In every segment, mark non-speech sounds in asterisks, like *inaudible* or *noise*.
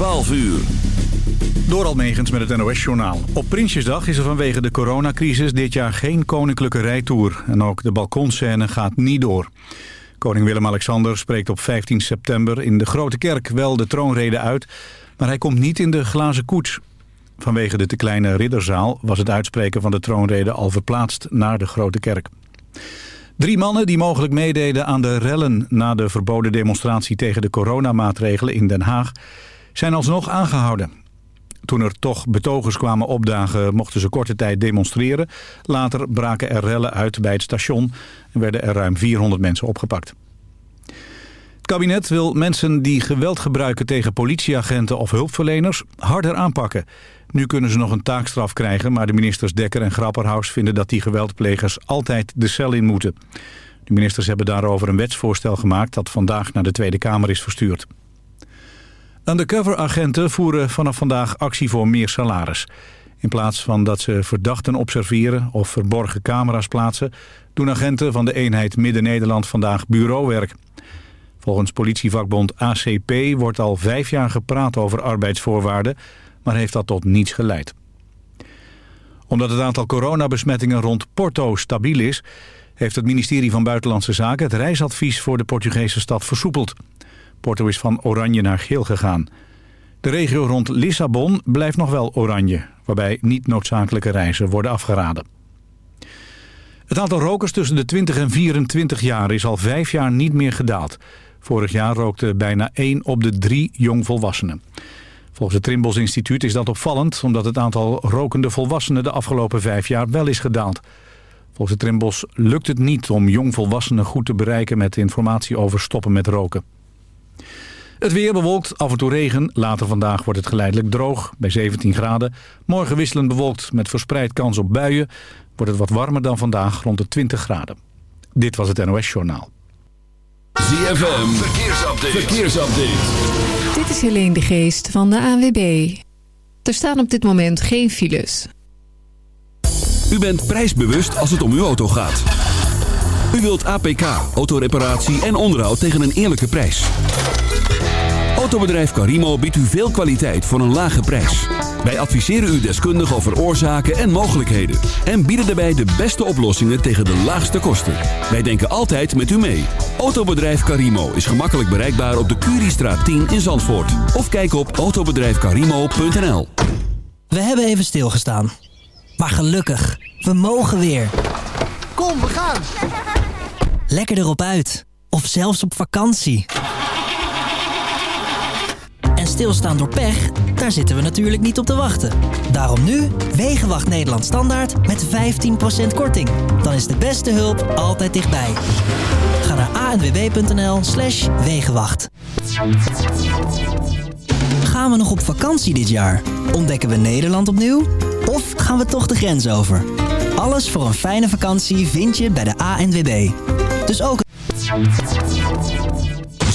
12 uur. Door Almegens met het NOS-journaal. Op Prinsjesdag is er vanwege de coronacrisis dit jaar geen koninklijke rijtour. En ook de balkonscène gaat niet door. Koning Willem-Alexander spreekt op 15 september in de Grote Kerk wel de troonrede uit... maar hij komt niet in de glazen koets. Vanwege de te kleine ridderzaal was het uitspreken van de troonrede al verplaatst naar de Grote Kerk. Drie mannen die mogelijk meededen aan de rellen na de verboden demonstratie tegen de coronamaatregelen in Den Haag zijn alsnog aangehouden. Toen er toch betogers kwamen opdagen mochten ze korte tijd demonstreren. Later braken er rellen uit bij het station en werden er ruim 400 mensen opgepakt. Het kabinet wil mensen die geweld gebruiken tegen politieagenten of hulpverleners harder aanpakken. Nu kunnen ze nog een taakstraf krijgen, maar de ministers Dekker en Grapperhaus vinden dat die geweldplegers altijd de cel in moeten. De ministers hebben daarover een wetsvoorstel gemaakt dat vandaag naar de Tweede Kamer is verstuurd. Undercover-agenten voeren vanaf vandaag actie voor meer salaris. In plaats van dat ze verdachten observeren of verborgen camera's plaatsen... doen agenten van de eenheid Midden-Nederland vandaag bureauwerk. Volgens politievakbond ACP wordt al vijf jaar gepraat over arbeidsvoorwaarden... maar heeft dat tot niets geleid. Omdat het aantal coronabesmettingen rond Porto stabiel is... heeft het ministerie van Buitenlandse Zaken het reisadvies voor de Portugese stad versoepeld... Porto is van oranje naar geel gegaan. De regio rond Lissabon blijft nog wel oranje... waarbij niet noodzakelijke reizen worden afgeraden. Het aantal rokers tussen de 20 en 24 jaar is al vijf jaar niet meer gedaald. Vorig jaar rookte bijna 1 op de 3 jongvolwassenen. Volgens het Trimbos Instituut is dat opvallend... omdat het aantal rokende volwassenen de afgelopen vijf jaar wel is gedaald. Volgens het Trimbos lukt het niet om jongvolwassenen goed te bereiken... met informatie over stoppen met roken. Het weer bewolkt, af en toe regen. Later vandaag wordt het geleidelijk droog, bij 17 graden. Morgen wisselend bewolkt met verspreid kans op buien. Wordt het wat warmer dan vandaag, rond de 20 graden. Dit was het NOS Journaal. ZFM, verkeersupdate. verkeersupdate. Dit is Helene de Geest van de ANWB. Er staan op dit moment geen files. U bent prijsbewust als het om uw auto gaat. U wilt APK, autoreparatie en onderhoud tegen een eerlijke prijs. Autobedrijf Carimo biedt u veel kwaliteit voor een lage prijs. Wij adviseren u deskundig over oorzaken en mogelijkheden. En bieden daarbij de beste oplossingen tegen de laagste kosten. Wij denken altijd met u mee. Autobedrijf Carimo is gemakkelijk bereikbaar op de Curiestraat 10 in Zandvoort. Of kijk op autobedrijfcarimo.nl We hebben even stilgestaan. Maar gelukkig, we mogen weer. Kom, we gaan! Lekker erop uit. Of zelfs op vakantie. Stilstaan door pech, daar zitten we natuurlijk niet op te wachten. Daarom nu Wegenwacht Nederland Standaard met 15% korting. Dan is de beste hulp altijd dichtbij. Ga naar anwb.nl slash Wegenwacht. Gaan we nog op vakantie dit jaar? Ontdekken we Nederland opnieuw? Of gaan we toch de grens over? Alles voor een fijne vakantie vind je bij de ANWB. Dus ook...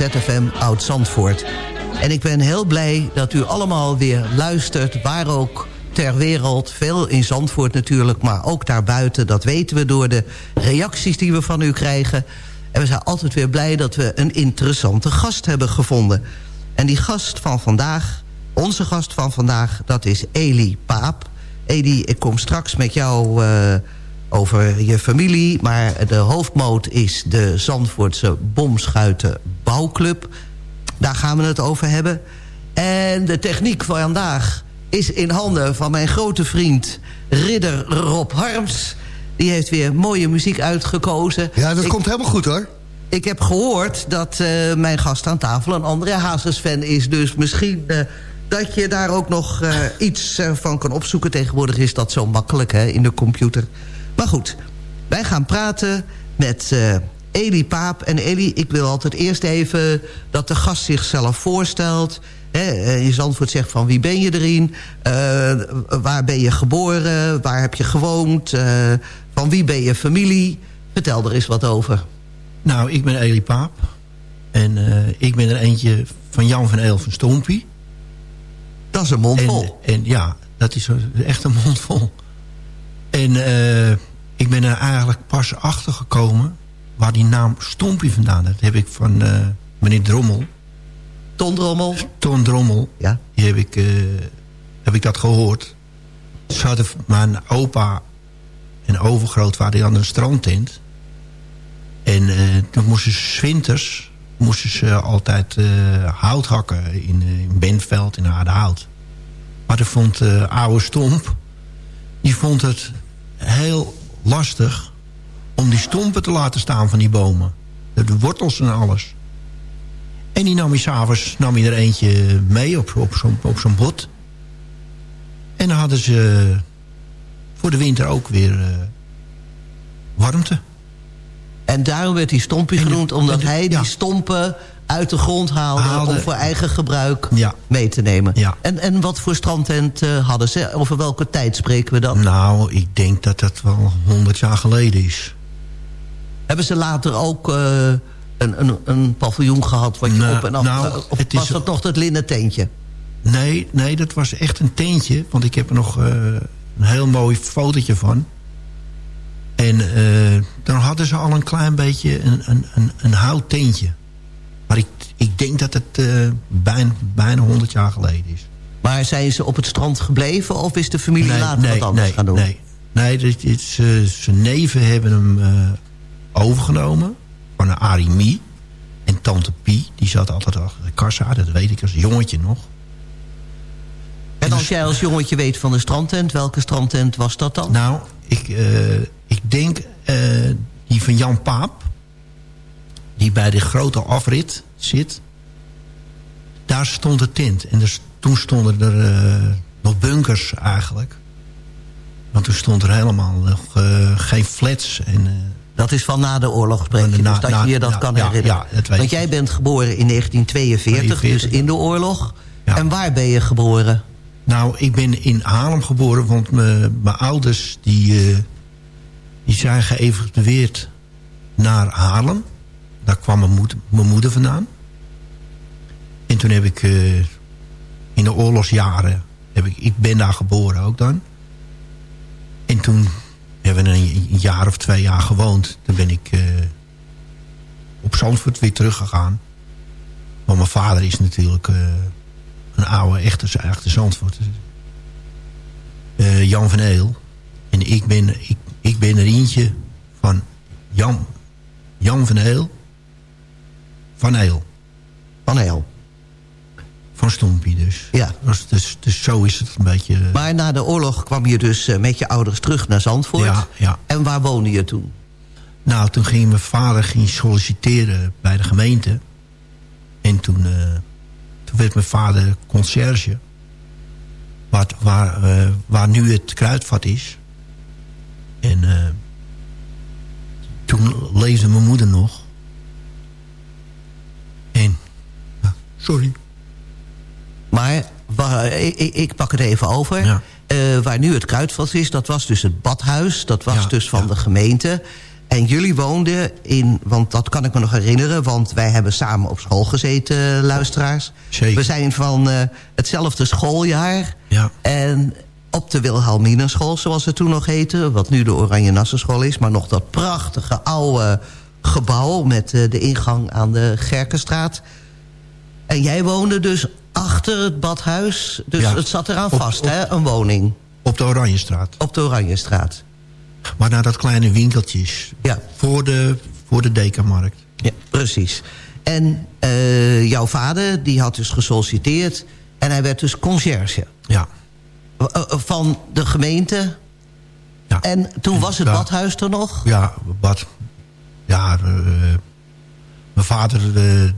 ZFM Oud-Zandvoort. En ik ben heel blij dat u allemaal weer luistert... waar ook ter wereld, veel in Zandvoort natuurlijk... maar ook daarbuiten, dat weten we door de reacties die we van u krijgen. En we zijn altijd weer blij dat we een interessante gast hebben gevonden. En die gast van vandaag, onze gast van vandaag, dat is Eli Paap. Eli, ik kom straks met jou... Uh, over je familie. Maar de hoofdmoot is de Zandvoortse Bomschuiten Bouwclub. Daar gaan we het over hebben. En de techniek van vandaag is in handen van mijn grote vriend Ridder Rob Harms. Die heeft weer mooie muziek uitgekozen. Ja, dat komt helemaal goed hoor. Ik heb gehoord dat uh, mijn gast aan tafel een André Hazes-fan is. Dus misschien uh, dat je daar ook nog uh, iets van kan opzoeken. Tegenwoordig is dat zo makkelijk hè, in de computer. Maar goed, wij gaan praten met uh, Elie Paap. En Elie, ik wil altijd eerst even dat de gast zichzelf voorstelt. He, uh, je antwoord zegt van wie ben je erin? Uh, waar ben je geboren? Waar heb je gewoond? Uh, van wie ben je familie? Vertel er eens wat over. Nou, ik ben Elie Paap. En ik ben er eentje van Jan van Eel van Stompie. Dat is een mond vol. En, en ja, dat is echt een mond vol. En ik ben er eigenlijk pas achter gekomen... waar die naam Stompie vandaan Dat heb ik van uh, meneer Drommel. Ton Drommel? Ton Drommel. Ja. Die heb ik, uh, heb ik dat gehoord. Ze hadden mijn opa en overgrootvader hadden een strandtent. En toen moesten ze winters moesten ze altijd hout hakken in, in Bentveld, in Aardehout. Maar er vond oude Stomp... die vond het heel lastig om die stompen te laten staan van die bomen. De wortels en alles. En die nam hij s'avonds nam hij er eentje mee op, op zo'n op zo'n bot. En dan hadden ze voor de winter ook weer uh, warmte. En daarom werd die stompie genoemd, omdat de, hij die ja. stompen uit de grond haalde, om voor eigen gebruik ja. mee te nemen. Ja. En, en wat voor strandtent uh, hadden ze? Over welke tijd spreken we dan? Nou, ik denk dat dat wel honderd jaar geleden is. Hebben ze later ook uh, een, een, een paviljoen gehad... wat je nou, op en af... Nou, of het was dat nog het linnen tentje? Nee, nee, dat was echt een tentje. Want ik heb er nog uh, een heel mooi fotootje van. En uh, dan hadden ze al een klein beetje een, een, een, een houttentje. Maar ik, ik denk dat het uh, bijna, bijna 100 jaar geleden is. Maar zijn ze op het strand gebleven of is de familie nee, later nee, wat anders nee, gaan doen? Nee, nee dit, dit, uh, zijn neven hebben hem uh, overgenomen van een Arimie. En tante Pie, die zat altijd achter de kassa, dat weet ik als jongetje nog. En als jij als jongetje weet van de strandtent, welke strandtent was dat dan? Nou, ik, ik denk die van Jan Paap die bij de grote afrit zit. Daar stond de tent. En dus, toen stonden er uh, nog bunkers eigenlijk. Want toen stond er helemaal nog uh, geen flats. En, uh, dat is van na de oorlog spreek je, na, dus dat na, je je dat kan ja, herinneren. Ja, dat weet Want jij bent geboren in 1942, 42, dus in de oorlog. En waar ben je geboren? Nou, ik ben in Haarlem geboren, want mijn ouders die, die zijn geëvacueerd naar Haarlem. Daar kwam mijn mijn moeder vandaan. En toen heb ik uh, in de oorlogsjaren... Heb ik, ik ben daar geboren ook dan. En toen hebben we een, jaar of twee jaar gewoond. Toen ben ik uh, op Zandvoort weer teruggegaan. Want mijn vader is natuurlijk uh, een oude, echte, echte Zandvoort. Jan van Eel. En ik ben, ik, ik ben er eentje van Jan, Jan van Eel. Van Eel. Van Eel. Van Stompie dus. Ja. Dus, dus, dus zo is het een beetje... Maar na de oorlog kwam je dus uh, met je ouders terug naar Zandvoort. Ja, ja. En waar woonde je toen? Nou, toen ging mijn vader ging solliciteren bij de gemeente. En toen, uh, toen werd mijn vader conciërge. Waar, waar, uh, waar nu het kruidvat is. En toen leefde mijn moeder nog. En, ja, sorry. Maar waar, ik, ik, pak het even over. Ja. Uh, waar nu het kruidvat is, dat was dus het badhuis. Dat was ja, dus van ja. de gemeente. En jullie woonden in, want dat kan ik me nog herinneren... want wij hebben samen op school gezeten, luisteraars. Zeker. We zijn van eh, hetzelfde schooljaar. Ja. En op de Wilhelminenschool, zoals het toen nog heette... wat nu de Oranje Nassenschool is... maar nog dat prachtige oude gebouw... met eh, de ingang aan de Gerkenstraat. En jij woonde dus achter het badhuis. Dus Ja. het zat eraan Op- vast, op- hè? Een woning Op de Oranjestraat. op de Oranjestraat. Maar naar dat kleine winkeltjes. Ja. Voor de, voor de Dekamarkt. Ja, precies. En eh, jouw vader, die had dus gesolliciteerd... en hij werd dus conciërge Ja. eh, eh, van de gemeente. ja. En toen was het badhuis er nog? Ja, wat... Ja, mijn vader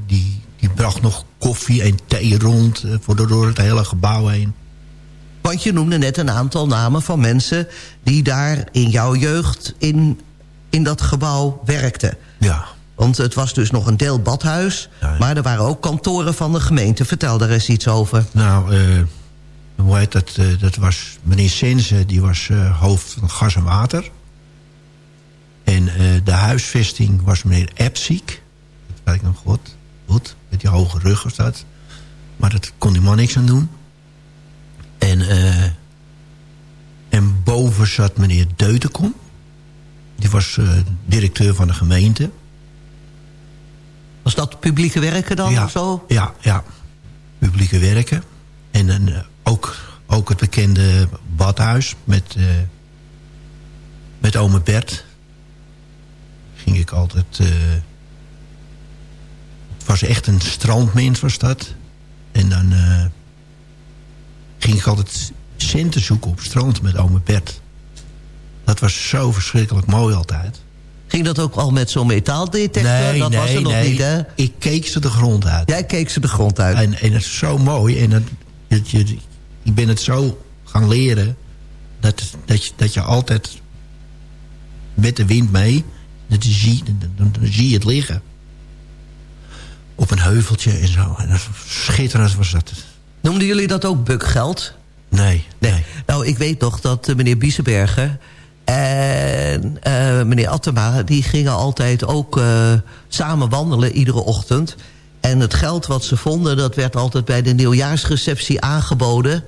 die, die bracht nog koffie en thee rond... eh, voor, door het hele gebouw heen. Want je noemde net een aantal namen van mensen... die daar in jouw jeugd in, in dat gebouw werkten. Ja. Want het was dus nog een deel badhuis... Ja, ja. maar er waren ook kantoren van de gemeente. Vertel daar eens iets over. Nou, eh, hoe heet dat? eh, dat was meneer Sense, die was hoofd van gas en water. En de huisvesting was meneer Epsiek. Dat weet ik nog goed. Met die hoge rug was dat. Maar dat kon die man niks aan doen. En, eh, en boven zat meneer Deutenkom. Die was eh, directeur van de gemeente. Was dat publieke werken dan ja, of zo? Ja, ja. Publieke werken. En dan eh, ook, ook het bekende badhuis met, met ome Bert. Ging ik altijd... was echt een strandmens was dat. En dan eh, ging ik altijd centen zoeken op strand met ome Bert. Dat was zo verschrikkelijk mooi altijd. Ging dat ook al met zo'n metaaldetector? dat was er nog niet, hè? Ik keek ze de grond uit. Jij keek ze de grond uit. En, en het is zo mooi. En dat, dat je, ik ben het zo gaan leren... dat, dat, je, dat je altijd met de wind mee... Dat je ziet, dan, dan zie je het liggen. Op een heuveltje en zo. En dat, schitterend was dat. Noemden jullie dat ook bukgeld? Nee, nee. Nou, ik weet nog dat eh, meneer Biesenberger en eh, meneer Attema... die gingen altijd ook eh, samen wandelen iedere ochtend. En het geld wat ze vonden, dat werd altijd bij de nieuwjaarsreceptie aangeboden...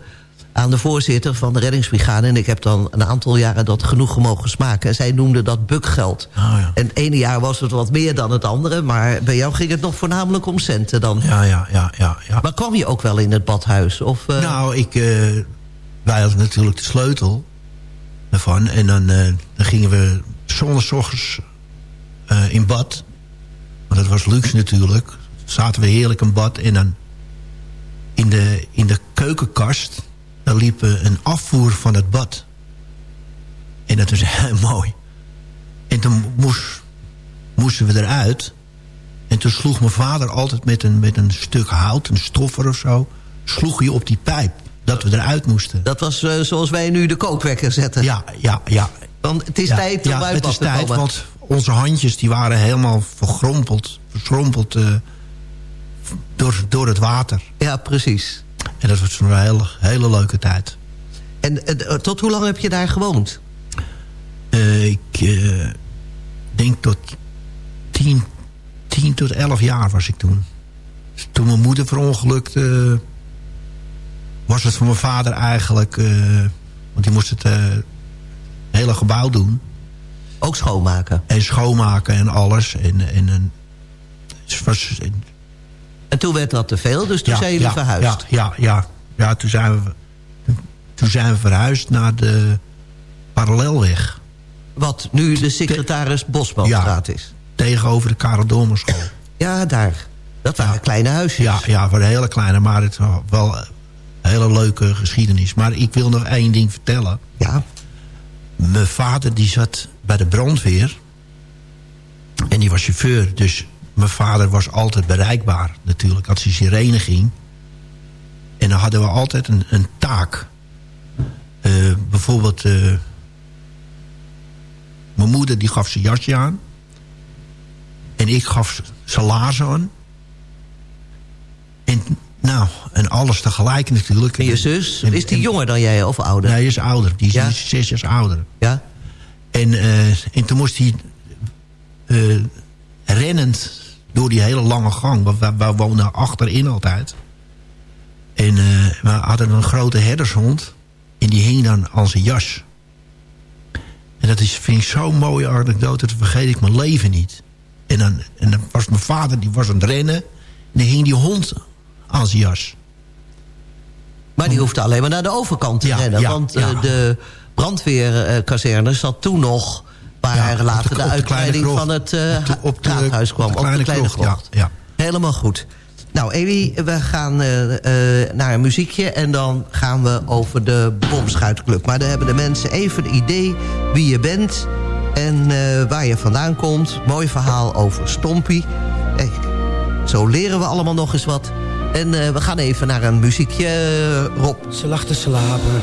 aan de voorzitter van de reddingsbrigade. En ik heb dan een aantal jaren dat genoeg mogen smaken. En zij noemden dat bukgeld. Oh, ja. En het ene jaar was het wat meer dan het andere... maar bij jou ging het nog voornamelijk om centen dan. Ja, ja, ja, ja. ja. Maar kwam je ook wel in het badhuis? Of, eh, Nou, ik, eh, wij hadden natuurlijk de sleutel ervan. En dan, eh, dan gingen we zondagochtends in bad. Want dat was luxe natuurlijk. Zaten we heerlijk in bad. En dan in de, in de keukenkast... daar liep eh, een afvoer van het bad. En dat was *laughs* heel mooi. En toen moest, moesten we eruit. En toen sloeg mijn vader altijd met een, met een stuk hout, een stoffer of zo... sloeg hij op die pijp, dat we eruit moesten. Dat was eh, zoals wij nu de kookwekker zetten. Ja, ja, ja. Want het is ja, tijd om ja, uit het is te tijd, komen. want onze handjes die waren helemaal vergrompeld, verschrompeld eh, door, door het water. Ja, precies. En dat was een hele, hele leuke tijd. En eh, tot hoe lang heb je daar gewoond? Eh, ik eh, denk tot tien, tien tot elf jaar was ik toen. Toen mijn moeder verongelukte... was het voor mijn vader eigenlijk... want die moest het hele gebouw doen. Ook schoonmaken. En schoonmaken en alles. En, en, en, het was, En toen werd dat te veel, dus toen zijn jullie ja, verhuisd. Ja, ja, ja, ja toen, zijn we, toen zijn we verhuisd naar de parallelweg. Wat nu de secretaris Bosmanstraat is. Tegenover de Karel Dormerschool. Ja, daar. Dat waren Ja. kleine huisjes. Ja, ja, voor een hele kleine, maar het was wel een hele leuke geschiedenis. Maar ik wil nog één ding vertellen. Ja. Mijn vader die zat bij de brandweer. En die was chauffeur. Dus mijn vader was altijd bereikbaar natuurlijk. Als hij sirene ging. En dan hadden we altijd een, een taak. Eh, bijvoorbeeld... eh, mijn moeder die gaf zijn jasje aan. En ik gaf zijn laarzen aan. En nou, en alles tegelijk natuurlijk. En je zus, En- is die en- jonger dan jij of ouder? Nee, hij is ouder. Die is, Ja? die zes jaar ouder. Ja? En, eh, en toen moest hij rennend door die hele lange gang. Want wij, woonden achterin altijd. En eh, we hadden een grote herdershond. En die hing dan aan zijn jas. En dat is, vind ik zo'n mooie anekdote. Dat vergeet ik mijn leven niet. En dan, en dan was mijn vader, die was aan het rennen. En dan hing die hond aan zijn jas. Maar die hoefde alleen maar naar de overkant te Ja, rennen. ja, want eh, ja. de brandweerkazerne zat toen nog... waar Ja, later de, de uitbreiding van het eh, Op de- op de- raadhuis kwam. op de Kleine Krocht, ja, ja. Helemaal goed. Nou, Ewi, we gaan eh, eh, naar een muziekje... en dan gaan we over de Bomschuitclub. Maar dan hebben de mensen even een idee wie je bent... en eh, waar je vandaan komt. Mooi verhaal over Stompie. Zo leren we allemaal nog eens wat. En eh, we gaan even naar een muziekje, Rob. Ze lag te slapen.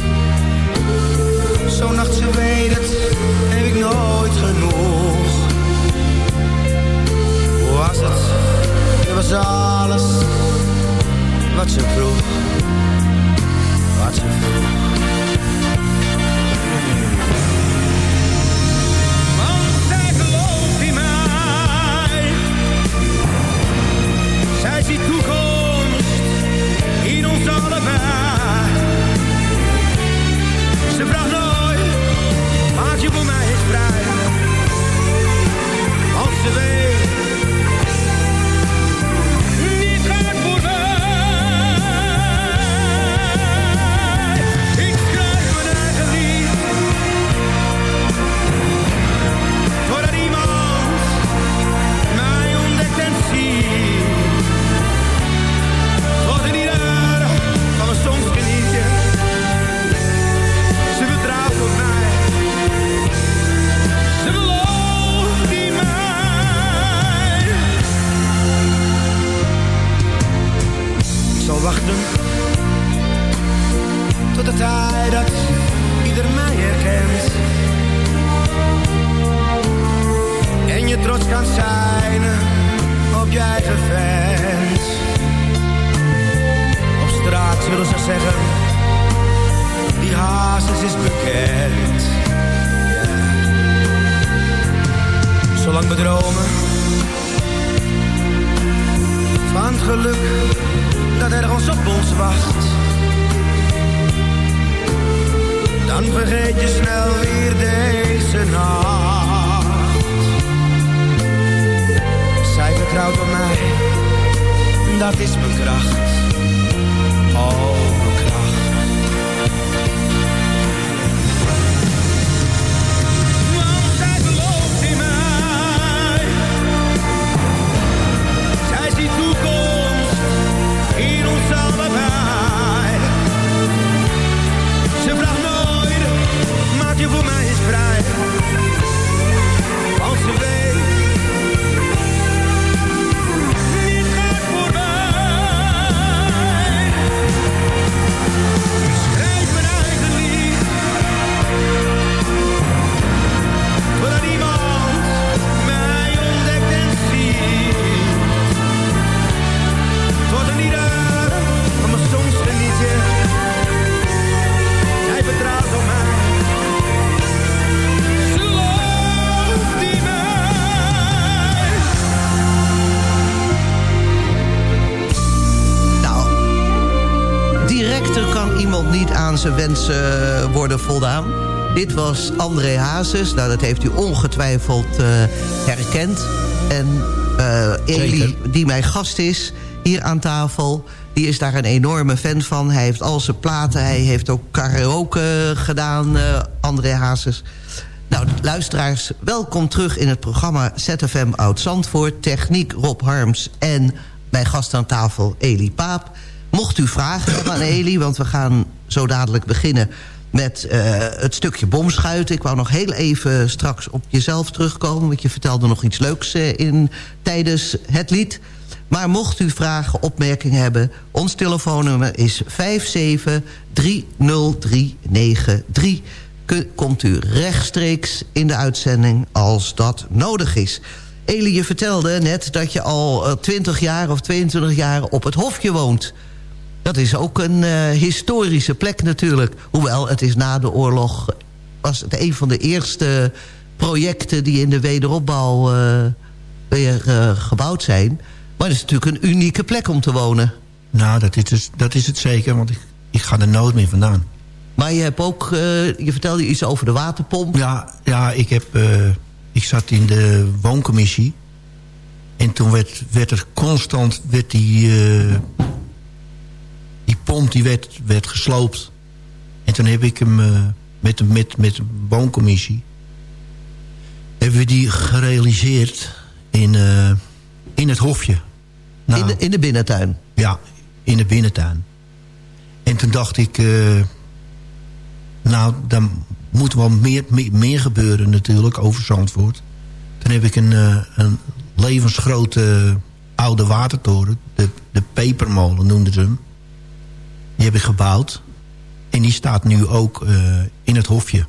Zo'n nacht, ze weet het, heb ik nooit genoeg. Wensen eh, worden voldaan. Dit was André Hazes. Nou, dat heeft u ongetwijfeld eh, herkend. En eh Elie, die mijn gast is hier aan tafel... die is daar een enorme fan van. Hij heeft al zijn platen. Hij heeft ook karaoke gedaan, André Hazes. Nou, luisteraars, welkom terug in het programma ZFM Oud-Zandvoort. Techniek Rob Harms en mijn gast aan tafel Elie Paap. Mocht u vragen hebben aan Elie, want we gaan zo dadelijk beginnen met eh, het stukje bomschuiten. Ik wou nog heel even straks op jezelf terugkomen... want je vertelde nog iets leuks eh, in, tijdens het lied. Maar mocht u vragen, opmerkingen hebben... ons telefoonnummer is 5730393. Komt u rechtstreeks in de uitzending als dat nodig is. Eli, je vertelde net dat je al 20 jaar of 22 jaar op het Hofje woont... Dat is ook een uh, historische plek natuurlijk. Hoewel, het is na de oorlog... was het een van de eerste projecten... die in de wederopbouw uh, weer uh, gebouwd zijn. Maar het is natuurlijk een unieke plek om te wonen. Nou, dat is, het, dat is het zeker, want ik, ik ga er nooit meer vandaan. Maar je hebt ook... je vertelde iets over de waterpomp. Ja, ja ik, heb, ik zat in de wooncommissie... En toen werd, werd er constant werd die, die pomp die werd, werd gesloopt. En toen heb ik hem uh, met, de, met, met de wooncommissie... hebben we die gerealiseerd in, uh, in het hofje. Nou, in, de, in de binnentuin? Ja, in de binnentuin. En toen dacht ik... Uh, nou, dan moet wel meer, meer, meer, gebeuren natuurlijk over Zandvoort. Toen heb ik een, een levensgrote oude watertoren... de, de pepermolen noemden ze hem die heb ik gebouwd. En die staat nu ook uh, in het hofje.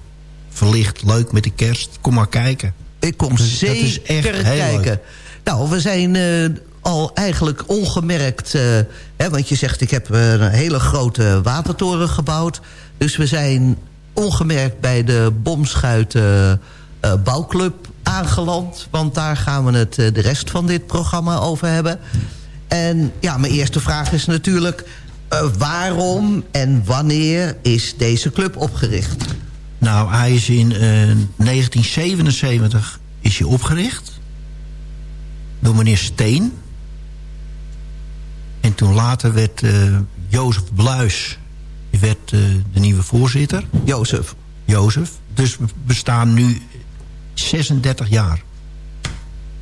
Verlicht, leuk met de kerst. Kom maar kijken. Ik kom dus zeker dat is echt kijken. Leuk. Nou, we zijn uh, al eigenlijk ongemerkt... Uh, hè, want je zegt, ik heb een hele grote watertoren gebouwd. Dus we zijn ongemerkt bij de Bomschuiten Bouwclub aangeland. Want daar gaan we het de rest van dit programma over hebben. En ja, mijn eerste vraag is natuurlijk... Uh, waarom en wanneer is deze club opgericht? Nou, hij is in uh, 1977 is hij opgericht. Door meneer Steen. En toen later werd uh, Jozef Bluis werd, de nieuwe voorzitter. Jozef. Jozef. Dus we bestaan nu 36 jaar.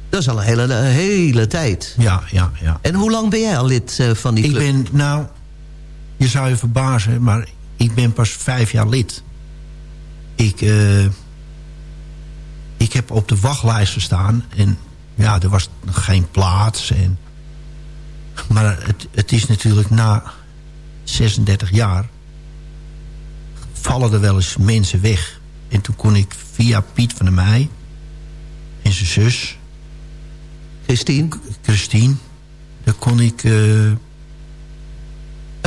Dat is al een hele, hele tijd. Ja, ja, ja. En hoe lang ben jij al lid van die club? Ik ben, nou, je zou je verbazen, maar ik ben pas vijf jaar lid. Ik, uh, ik heb op de wachtlijst gestaan en ja, er was nog geen plaats. En, maar het, het is natuurlijk na 36 jaar vallen er wel eens mensen weg. En toen kon ik via Piet van der Meij en zijn zus... Christine? Christine. Daar kon ik... Uh,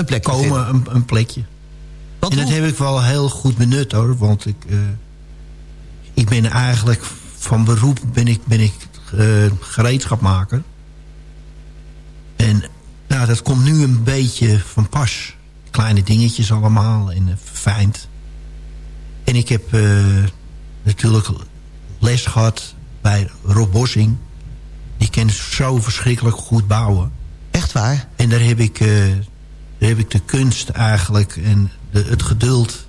een plekje komen een, een, plekje. en dat heb ik wel heel goed benut hoor. Want ik, uh, ik ben eigenlijk van beroep ben ik, ben ik uh, gereedschapmaker. En nou, dat komt nu een beetje van pas. Kleine dingetjes allemaal en uh, verfijnd. En ik heb natuurlijk les gehad bij Rob Bossing. Die kent zo verschrikkelijk goed bouwen. Echt waar? En daar heb ik heb ik de kunst eigenlijk en de, het geduld.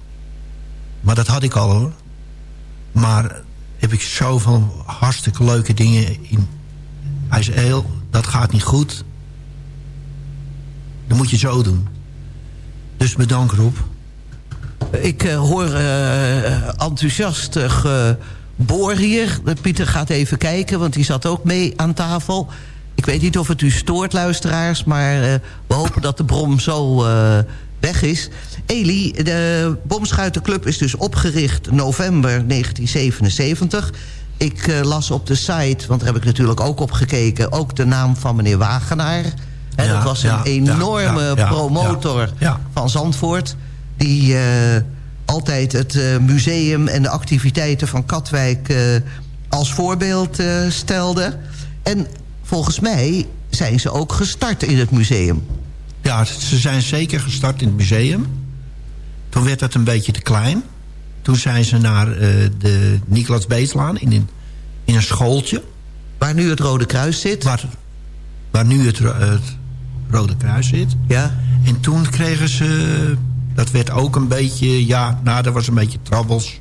Maar dat had ik al hoor. Maar heb ik zoveel hartstikke leuke dingen in. Heel, dat gaat niet goed. Dan moet je zo doen. Dus bedankt Rob. Ik uh, hoor uh, enthousiast geboor hier. Pieter gaat even kijken, want die zat ook mee aan tafel. Ik weet niet of het u stoort, luisteraars... maar uh, we hopen dat de brom zo uh, weg is. Eli, de Bomschuitenclub is dus opgericht november 1977. Ik uh, las op de site, want daar heb ik natuurlijk ook op gekeken... ook de naam van meneer Wagenaar. Ja, dat was een ja, enorme ja, promotor van Zandvoort... die altijd het museum en de activiteiten van Katwijk... als voorbeeld stelde... En volgens mij zijn ze ook gestart in het museum. Ja, ze zijn zeker gestart in het museum. Toen werd dat een beetje te klein. Toen zijn ze naar uh, de Niklas Beetslaan in een, in een schooltje. Waar nu het Rode Kruis zit? Waar, waar nu het, het Rode Kruis zit. Ja. En toen kregen ze... Dat werd ook een beetje... Ja, nou, dat was een beetje trabbels.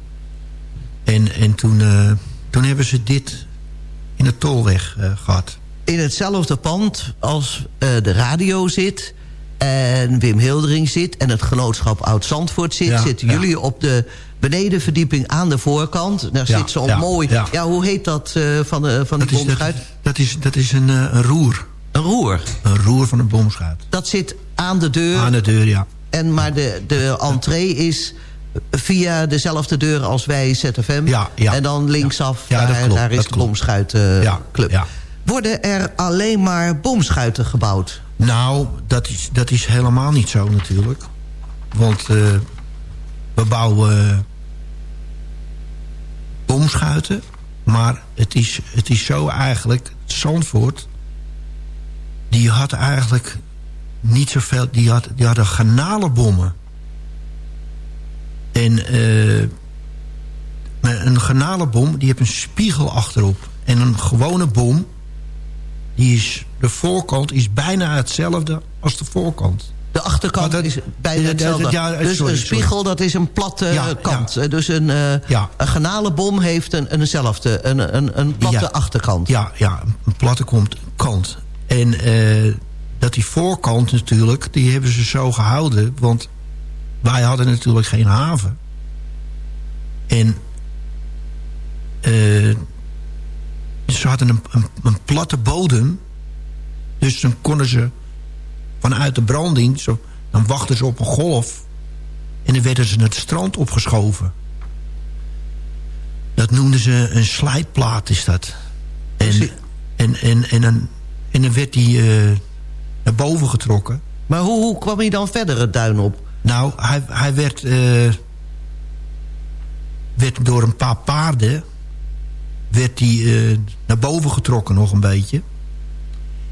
En, en toen, uh, toen hebben ze dit in de Tolweg uh, gehad in hetzelfde pand als uh, de radio zit... en Wim Hildering zit... en het genootschap Oud-Zandvoort zit... Ja, zitten ja. jullie op de benedenverdieping aan de voorkant. Daar zit zo'n ja, mooi... Ja. hoe heet dat eh, van, de, van Dat is, dat, bomschuit? dat is, dat is een, eh, een roer. Een roer. Een roer van een bomschuit. Dat zit aan de deur. Aan de deur, ja. En, maar de, de entree is via dezelfde deur als wij ZFM. Ja, ja. En dan linksaf, Ja, dat daar, klopt, daar is dat de. Ja, ja. Worden er alleen maar bomschuiten gebouwd? Nou, dat is, dat is helemaal niet zo natuurlijk. Want eh, we bouwen bomschuiten. Maar het is, het is zo eigenlijk... Zandvoort, die had eigenlijk niet zoveel... Die, had, die hadden granalenbommen. En eh, een granalenbom, die heeft een spiegel achterop. En een gewone bom, die is, de voorkant is bijna hetzelfde als de voorkant. De achterkant dat- is bijna hetzelfde. ja, ja, dus sorry, een spiegel, sorry. dat is een platte Ja, eh, kant. ja. Eh, Dus een, eh Ja. een granalenbom heeft een, eenzelfde, een, een, een platte achterkant. Ja, ja een platte komt, kant. En eh, dat die voorkant natuurlijk, die hebben ze zo gehouden. Want wij hadden natuurlijk geen haven. En eh, ze hadden een, een, een platte bodem. Dus dan konden ze vanuit de branding... Zo, dan wachten ze op een golf. En dan werden ze het strand opgeschoven. Dat noemden ze een slijtplaat, is dat. En, en, en, en, dan, en dan werd die eh, naar boven getrokken. Maar hoe, hoe kwam hij dan verder het duin op? Nou, hij, hij werd, eh, werd door een paar paarden... werd hij eh, naar boven getrokken nog een beetje.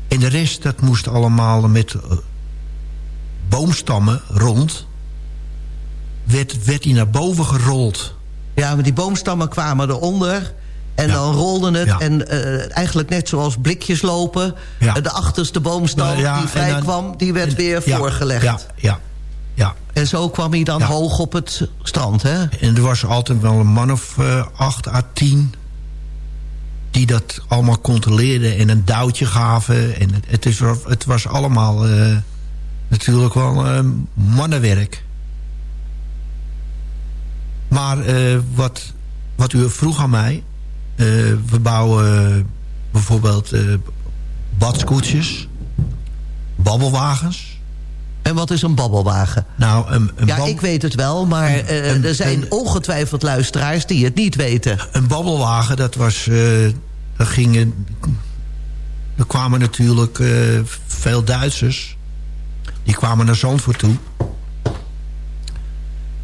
En de rest, dat moest allemaal met eh, boomstammen rond... Werd, werd hij naar boven gerold. Ja, maar die boomstammen kwamen eronder... En Ja. dan rolde het. Ja. En eh, eigenlijk net zoals blikjes lopen. Ja. De achterste boomstam die vrij dan- kwam, die werd weer voorgelegd. Ja, ja, ja. En zo kwam hij dan hoog op het strand, hè? En er was altijd wel een man of acht à tien... die dat allemaal controleerden en een duwtje gaven. En het, is, het was allemaal eh, natuurlijk wel eh, mannenwerk. Maar eh, wat, wat u vroeg aan mij... we bouwen bijvoorbeeld badskoetsjes... babbelwagens... En wat is een babbelwagen? Nou, een, een Ja, ik weet het wel, maar eh, een- er zijn ongetwijfeld luisteraars die het niet weten. Een babbelwagen, dat was... er gingen... Er kwamen natuurlijk eh, veel Duitsers. Die kwamen naar Zandvoort toe.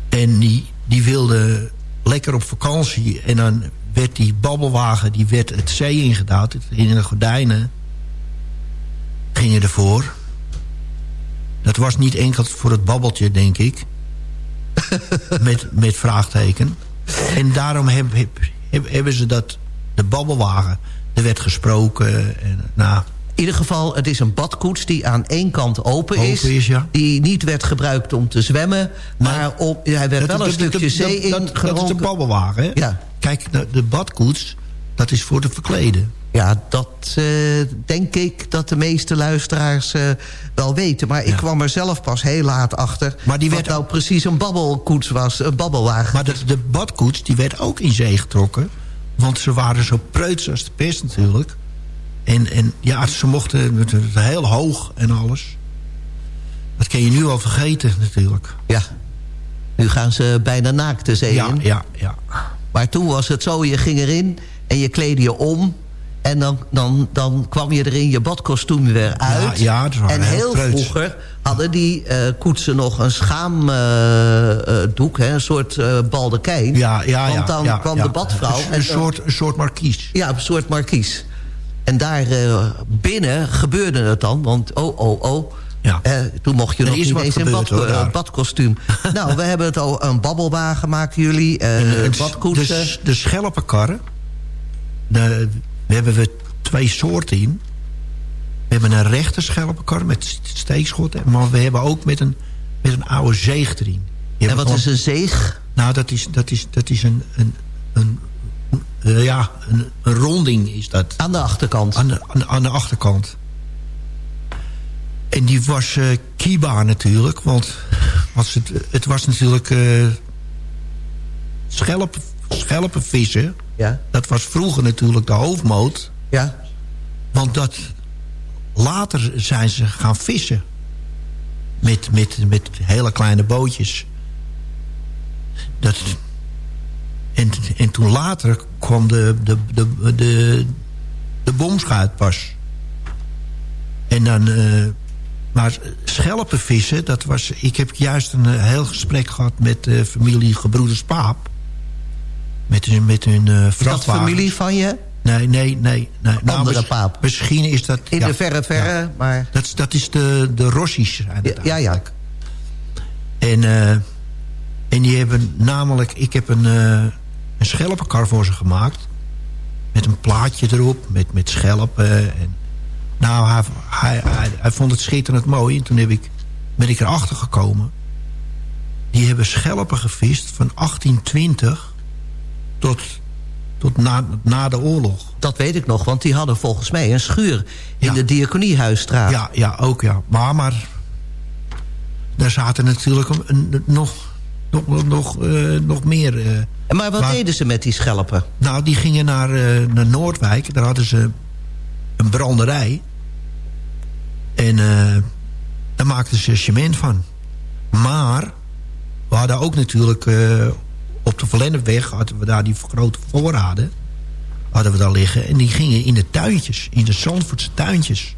En die, die wilden lekker op vakantie. En dan werd die babbelwagen die werd het zee ingedouwd. In de gordijnen gingen ervoor. Dat was niet enkel voor het babbeltje, denk ik. *laughs* met, met vraagteken. En daarom heb, heb, heb- hebben ze dat, de babbelwagen. Er werd gesproken. En, nou, In ieder geval, het is een badkoets die aan één kant open, is. Open is, ja. Die niet werd gebruikt om te zwemmen. Maar op, hij werd wel een stukje dat- zee in dat, is de babbelwagen, hè? Ja. Kijk, de, de badkoets, dat is voor te verkleden. Ja, dat eh, denk ik dat de meeste luisteraars eh, wel weten. Maar ik Ja. kwam er zelf pas heel laat achter... Maar die wat werd- nou precies een babbelkoets was, een babbelwagen. Maar de, de badkoets, die werd ook in zee getrokken. Want ze waren zo preuts als de pest natuurlijk. En, en ja, ze mochten het heel hoog en alles. Dat kun je nu al vergeten natuurlijk. Ja, nu gaan ze bijna naakt de zee Ja, in. ja, ja. Maar toen was het zo, je ging erin en je kleedde je om... En dan, dan, dan kwam je er in je badkostuum weer uit. ja, dat waren en heel preuts. vroeger hadden die eh, koetsen nog een schaamdoek, een soort eh baldekijn. Ja, ja, ja. Want dan ja, kwam ja. de badvrouw... Een, en een, dan- soort, een soort markies. Ja, een soort markies. En daar eh, binnen gebeurde het dan, want oh, oh, oh... Ja. eh, toen mocht je Er nog niet eens in bad, hoor, eh, badkostuum. *laughs* nou, we hebben het al een babbelwagen maken jullie. eh En badkoetsen. De, de schelpenkarren. De, we hebben we twee soorten in. We hebben een rechte schelpenkar met steekschotten. Maar we hebben ook met een, met een oude zeeg erin. En wat is een zeeg? Nou, dat is, dat is, dat is een... een, een eh, ja, een, een ronding is dat. Aan de achterkant. Aan de, aan, aan de achterkant. En die was uh, Kiba natuurlijk. Want was het, het was natuurlijk uh, schelp, schelpenvissen. Ja. Dat was vroeger natuurlijk de hoofdmoot. Ja. Want dat, later zijn ze gaan vissen. Met, met, met hele kleine bootjes. Dat, en, en toen later kwam de, de, de, de, de bomschuit pas. En dan... Uh, maar schelpenvissen, dat was... Ik heb juist een uh, heel gesprek gehad met de familie Gebroeders Paap. Met hun, met hun uh, Is familie van je? Nee, nee, nee. nee. Nou, Andere paap. Misschien is dat... In ja, de verre, verre, ja. maar... Dat, dat is de, de Rossies. Ja, ja. En, uh, en die hebben namelijk... Ik heb een, uh, een schelpenkar voor ze gemaakt. Met een plaatje erop. Met, met schelpen. En, nou, hij, hij, hij, hij, vond het schitterend mooi. En toen heb ik, ben ik erachter gekomen. Die hebben schelpen gevist van 1820 tot tot na, na de oorlog. Dat weet ik nog, want die hadden volgens mij een schuur... in Ja. de Diakoniehuisstraat. Ja, ja, ook ja. Maar, maar daar zaten natuurlijk een, een- nog, nog, nog, eh, nog meer... En Maar wat deden ze met die schelpen? nou, die gingen naar, eh, naar Noordwijk. Daar hadden ze een branderij. En daar maakten ze cement van. Maar we hadden ook natuurlijk... eh, op de Verlennepweg hadden we daar die grote voorraden. Hadden we daar liggen. En die gingen in de tuintjes. In de Zandvoortse tuintjes.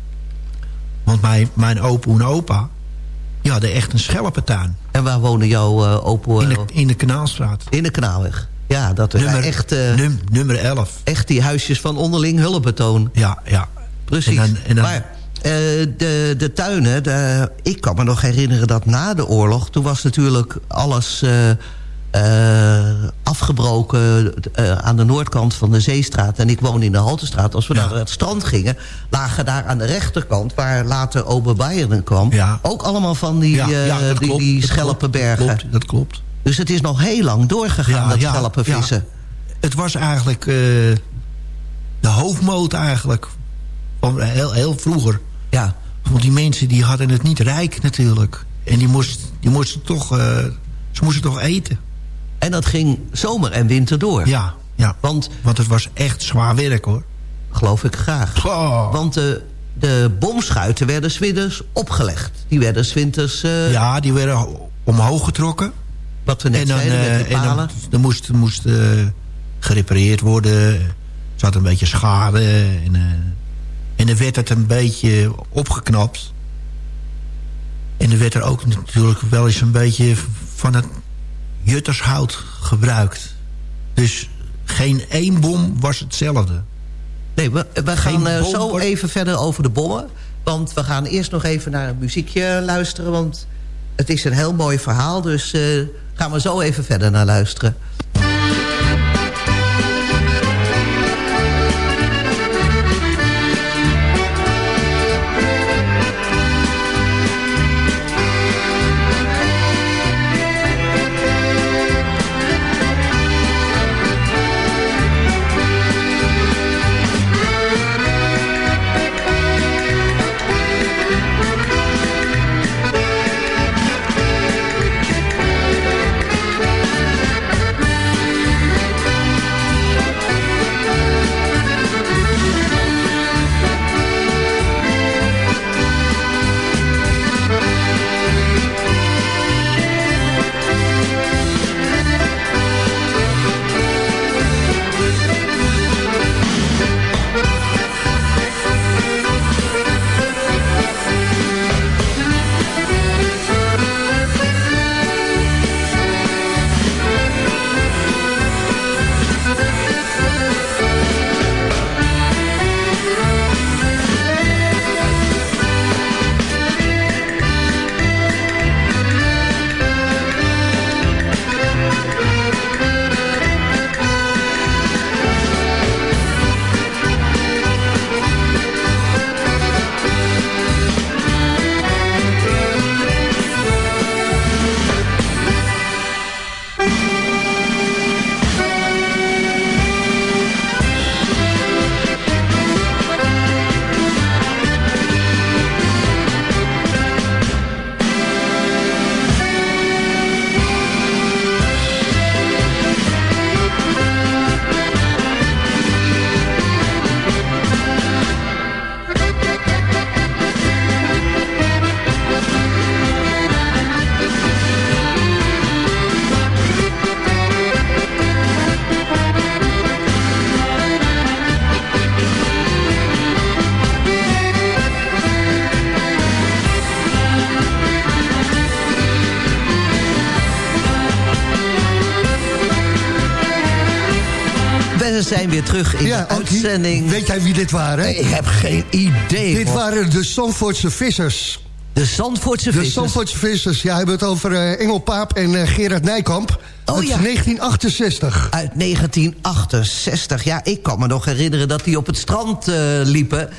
Want mijn, mijn opa en opa... Die hadden echt een schelpentuin. En waar wonen jouw uh, opa? In de, in de Kanaalstraat. In de Kanaalweg. Ja, dat is Nummer, echt, eh, num- nummer 11. echt die huisjes van onderling hulpbetoon. Ja, ja. Precies. En dan- en dan- Maar eh, de, de tuinen, de, ik kan me nog herinneren dat na de oorlog... toen was natuurlijk alles eh, eh, afgebroken eh, aan de noordkant van de Zeestraat. En ik woon in de Haltestraat. Als we Ja. naar het strand gingen, lagen daar aan de rechterkant... waar later Oberbayern kwam, Ja. ook allemaal van die, ja, eh, die, schelpenbergen. Dat klopt, dat klopt. Dus het is nog heel lang doorgegaan, dat schelpenvissen. Het was eigenlijk eh, de hoofdmoot eigenlijk. Van heel, heel vroeger. Ja. Want die mensen die hadden het niet rijk natuurlijk. En die, moest, die moesten toch... eh, ze moesten toch eten. En dat ging zomer en winter door. Ja, ja. Want, Want het was echt zwaar werk hoor. geloof ik graag. Oh. Want de, de bomschuiten werden zwinters opgelegd. Die werden zwinters, uh, Ja, die werden omhoog getrokken. wat we net en dan, zeiden, met die eh, en dan, dan moest, moest eh, gerepareerd worden. Er zat een beetje schade. En, eh, en dan werd het een beetje opgeknapt. En er werd er ook natuurlijk wel eens een beetje van het juttershout gebruikt. Dus geen één bom was hetzelfde. Nee, we, we gaan eh, zo wordt- even verder over de bommen. Want we gaan eerst nog even naar een muziekje luisteren. Want het is een heel mooi verhaal. Dus eh, gaan we zo even verder naar luisteren. We zijn weer terug in Ja, de uitzending. weet jij wie dit waren? Ik heb geen idee. Dit hoor. waren de Zandvoortse vissers. de Zandvoortse De vissers. Zandvoortse vissers, ja, hebben het over eh, Engel Paap en eh, Gerard Nijkamp. Oh, Uit ja. 1968. Uit 1968. Ja, ik kan me nog herinneren dat die op het strand eh, liepen.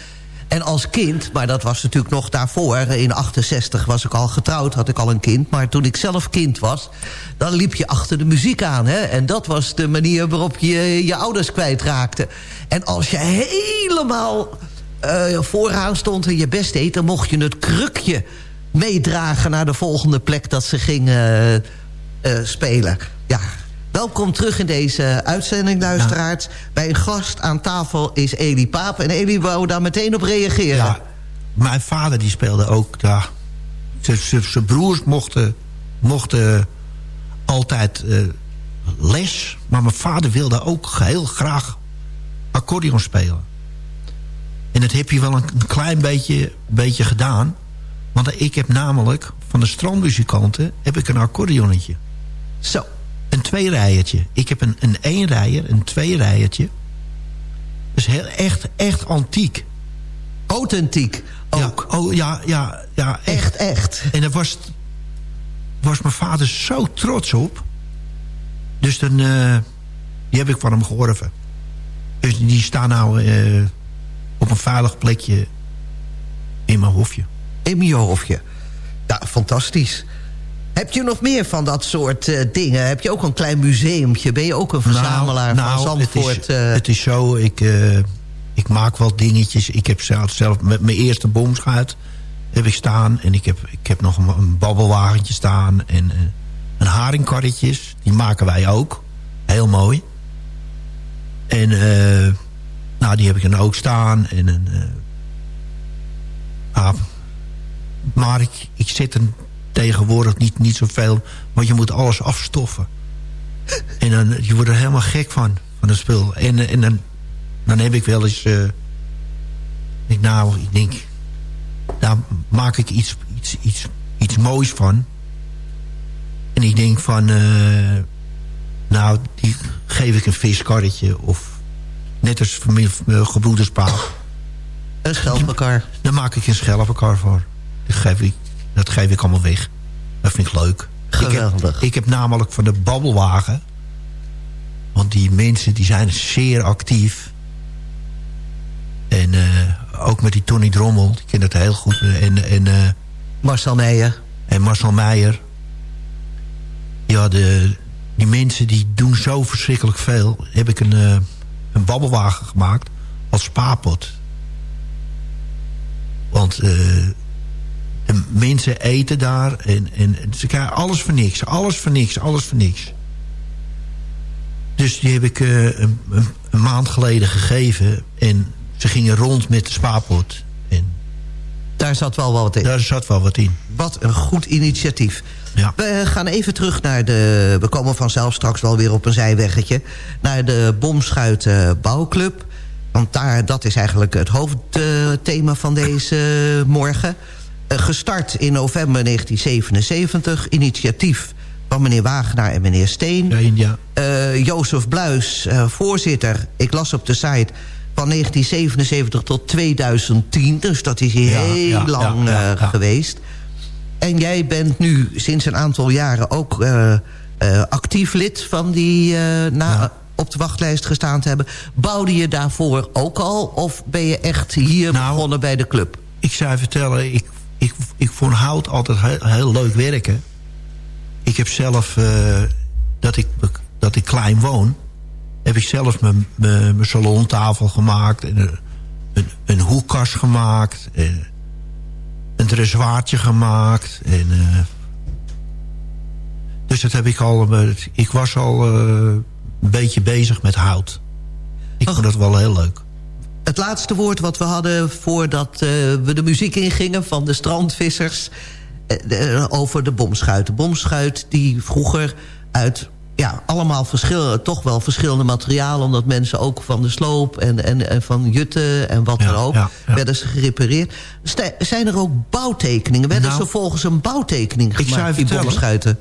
En als kind, maar dat was natuurlijk nog daarvoor... in 68 was ik al getrouwd, had ik al een kind. Maar toen ik zelf kind was, dan liep je achter de muziek aan. Hè? En dat was de manier waarop je je ouders kwijtraakte. En als je helemaal eh, vooraan stond en je best deed... dan mocht je het krukje meedragen naar de volgende plek dat ze gingen eh, spelen. Ja, welkom terug in deze uitzending, luisteraars. Bij een gast aan tafel is Elie Paap. En Elie wou daar meteen op reageren. Ja, mijn vader die speelde ook... Ja, zijn broers mochten, mochten altijd eh, les. Maar mijn vader wilde ook heel graag accordeon spelen. En dat heb je wel een, een klein beetje, beetje gedaan. Want ik heb namelijk van de strandmuzikanten... heb ik een accordeonnetje. Zo. Een tweerijertje. Ik heb een, een eenrijer, een tweerijertje. Dat is heel, echt, echt antiek. Authentiek ook. Ja, oh, ja, ja, ja, echt. Echt, echt. En daar was, was mijn vader zo trots op. Dus dan, eh, die heb ik van hem geworven. Dus die staan nou eh, op een veilig plekje in mijn hofje. In je hofje. Ja, fantastisch. Heb je nog meer van dat soort eh, dingen? Heb je ook een klein museumtje? Ben je ook een verzamelaar van Zandvoort? Nou, Het is, eh? het is zo, ik, eh, ik maak wel dingetjes. Ik heb zelf, zelf met mijn eerste bomschuit heb ik staan. En ik heb, ik heb nog een, een babbelwagentje staan. En een haringkarretjes. Die maken wij ook. Heel mooi. En nou, die heb ik dan ook staan. En een... ah, maar ik, ik zit er tegenwoordig niet, niet zoveel. Want je moet alles afstoffen. En dan, je wordt er helemaal gek van, van het spul. En, eh, en dan, dan heb ik wel eens... eh, ik, nou, ik denk... Daar maak ik iets, iets, iets, iets moois van. En ik denk van... eh, nou, die geef ik een viskarretje. Of net als mijn gebroederspaal. Een schelpelkar. Dan maak ik een schelpenkar voor. Dat geef, ik, dat geef ik allemaal weg. Dat vind ik leuk. Geweldig. Ik heb, ik heb namelijk van de babbelwagen... want die mensen die zijn zeer actief. En eh, ook met die Tony Drommel, die kent dat heel goed. En, en, eh, Marcel Meijer. en Marcel Meijer. Ja, de, die mensen die doen zo verschrikkelijk veel. Heb ik een, eh, een babbelwagen gemaakt als spaarpot. Want eh, de mensen eten daar en, en ze krijgen alles voor niks. Alles voor niks, alles voor niks. Dus die heb ik eh, een, een, maand geleden gegeven. En ze gingen rond met de spaarpot. En Daar zat wel wat in. daar zat wel wat in. Wat een goed initiatief. Ja. We gaan even terug naar de... We komen vanzelf straks wel weer op een zijweggetje. Naar de Bomschuiten Bouwclub. Want daar, dat is eigenlijk het hoofdthema van deze morgen. Eh, gestart in november 1977. Initiatief van meneer Wagenaar en meneer Steen. Ja, ja. Eh, Jozef Bluis, eh, voorzitter. Ik las op de site van 1977 tot 2010. Dus dat is Ja, heel ja, lang geweest. En jij bent nu sinds een aantal jaren ook actief lid van die... na, op de wachtlijst gestaan te hebben. Bouwde je daarvoor ook al? Of ben je echt hier Nou, begonnen bij de club? Ik zou je vertellen, ik, ik, ik vond hout altijd heel, heel leuk werken. Ik heb zelf, eh, dat, ik, dat ik klein woon... heb ik zelf mijn, mijn, mijn salontafel gemaakt... en een, een, een hoekkast gemaakt... En een dressoirtje gemaakt... En, eh, dus dat heb ik al... eh, Ik was al eh, een beetje bezig met hout. Ik vond dat wel heel leuk. Het laatste woord wat we hadden voordat eh, we de muziek ingingen... van de strandvissers, eh, eh, over de bomschuit. De bomschuit die vroeger uit ja, allemaal verschil, toch wel verschillende materialen... omdat mensen ook van de sloop en, en, en van jutten en wat Ja, dan ook... ja, ja. werden ze gerepareerd. Zijn er ook bouwtekeningen? Werden Nou, ze volgens een bouwtekening gemaakt, die bomschuiten?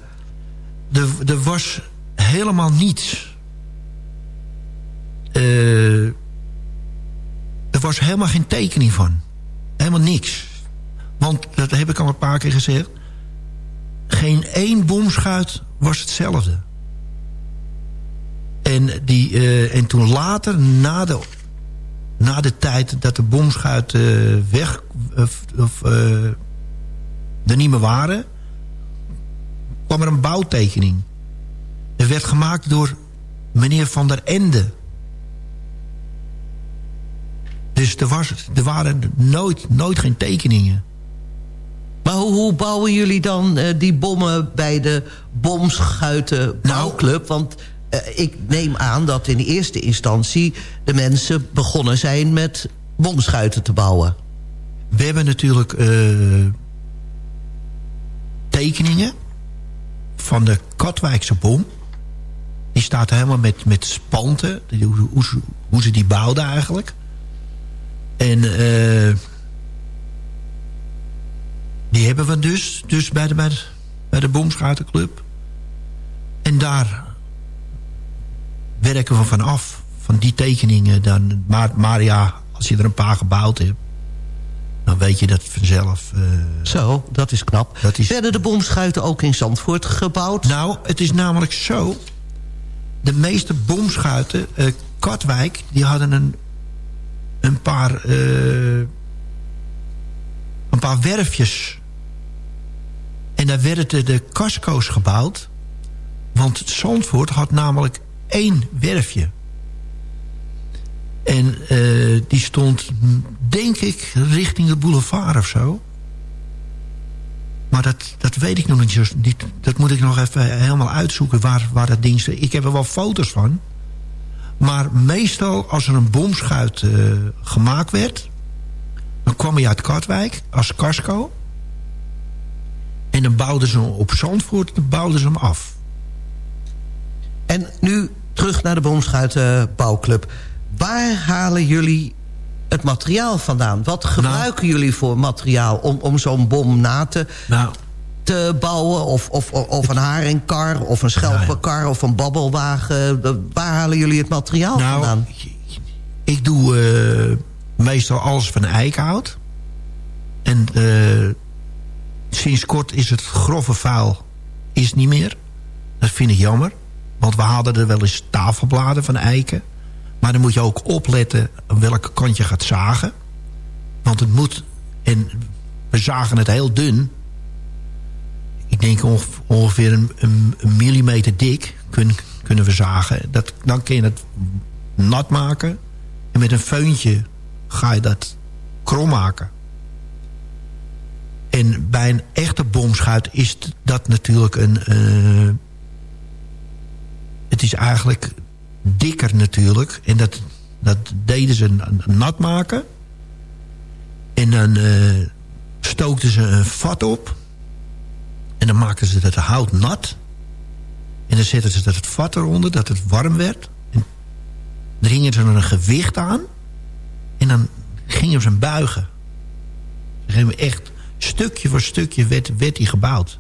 er, was helemaal niets. eh, er was helemaal geen tekening van. Helemaal niks. Want, dat heb ik al een paar keer gezegd... geen één bomschuit was hetzelfde. En, die, eh, en toen later, na de, na de tijd dat de bomschuiten weg... Of, of, eh, er niet meer waren... kwam er een bouwtekening. Er werd gemaakt door meneer Van der Ende. Dus er, was, er waren nooit, nooit geen tekeningen. Maar hoe, hoe bouwen jullie dan eh, die bommen bij de bomschuiten bouwclub? Want eh, ik neem aan dat in eerste instantie de mensen begonnen zijn met bomschuiten te bouwen. We hebben natuurlijk eh, tekeningen van de Katwijkse bom. Die staat helemaal met, met spanten. Hoe, hoe, hoe ze die bouwden eigenlijk. En eh, die hebben we dus, dus bij de, bij de, bij de Bomschuitenclub. En daar werken we vanaf. Van die tekeningen. Dan, maar, maar ja, als je er een paar gebouwd hebt... dan weet je dat vanzelf. eh, Zo, dat is knap. Dat is- Werden de bomschuiten ook in Zandvoort gebouwd? Nou, het is namelijk zo. De meeste bomschuiten, eh, Katwijk, die hadden een, een paar, eh, een paar werfjes. En daar werden de, casco's gebouwd. Want Zandvoort had namelijk één werfje. En eh, die stond, denk ik, richting de boulevard of zo. Maar dat, dat weet ik nog niet. Dat moet ik nog even helemaal uitzoeken waar, waar dat ding staat. Ik heb er wel foto's van. Maar meestal als er een bomschuit eh, gemaakt werd... dan kwam hij uit Katwijk als casco. En dan bouwden ze hem op Zandvoort dan bouwden ze hem af. En nu terug naar de bomschuitenbouwclub. Waar halen jullie het materiaal vandaan? Wat gebruiken jullie voor materiaal om, om zo'n bom na te, Nou, te bouwen? Of, of, of een haringkar, of een schelpenkar, of een babbelwagen? Waar halen jullie het materiaal nou vandaan? ik doe eh, meestal alles van eikenhout. En eh, sinds kort is het grove vuil is niet meer. Dat vind ik jammer. Want we hadden er wel eens tafelbladen van eiken. Maar dan moet je ook opletten welke kant je gaat zagen. Want het moet... En we zagen het heel dun. Ik denk onge- ongeveer een, een, millimeter dik kun, kunnen we zagen. Dat, dan kun je het nat maken. En met een feuntje ga je dat krom maken. En bij een echte bomschuit is dat natuurlijk een... eh, het is eigenlijk dikker natuurlijk. En dat, dat deden ze nat maken. En dan eh, stookten ze een vat op. En dan maakten ze dat hout nat. En dan zetten ze dat het vat eronder, dat het warm werd. En dan hingen ze er een gewicht aan. En dan gingen ze hem buigen. Dan gingen echt stukje voor stukje werd, werd die gebouwd.